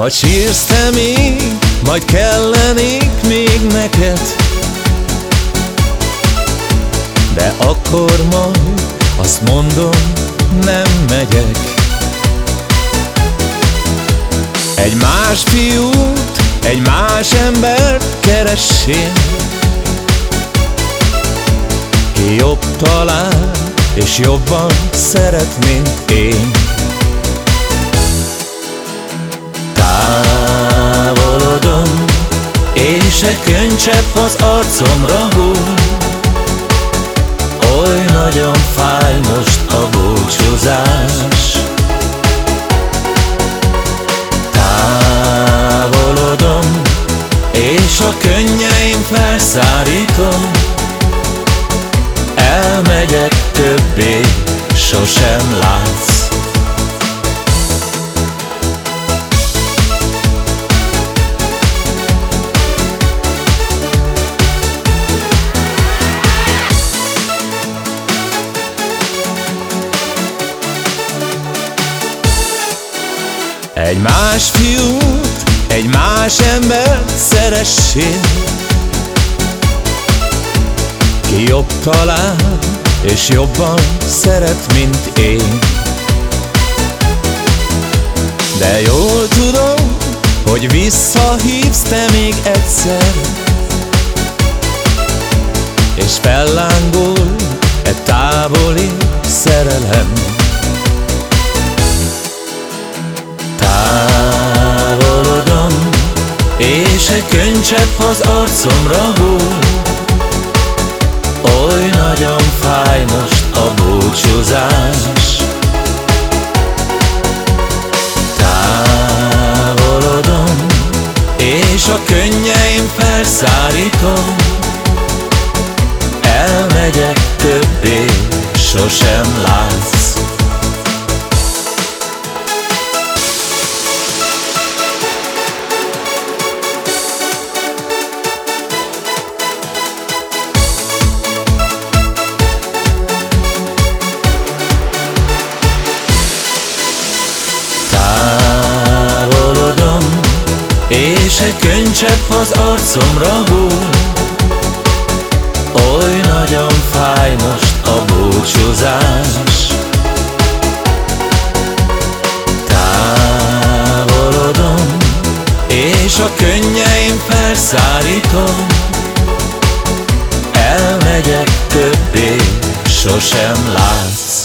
Majd sírsz te még, majd kellenék még neked? De akkor majd azt mondom, nem megyek. Egy más fiút, egy más embert keressél. Ki jobb talán, és jobban szeret, mint én könycsepp az arcomra hull Oly nagyon fáj most a búcsúzás. Távolodom, és a könnyeim felszárítom. Elmegyek többé, sosem látsz Egy más fiút, egy más embert szeressél. Ki jobb talán, és jobban szeret, mint én. De jól tudom, hogy visszahívsz te még egyszer. És fellángol egy távoli szerelem És egy könycsepp az arcomra hull Oly nagyon fáj most a búcsúzás. Távolodom És a könnyeim felszárítom. Elmegyek többé, sosem látsz És egy könycsepp az arcomra hull Oly nagyon fáj most a búcsúzás. Távolodom És a könnyeim felszárítom. Elmegyek többé, sosem látsz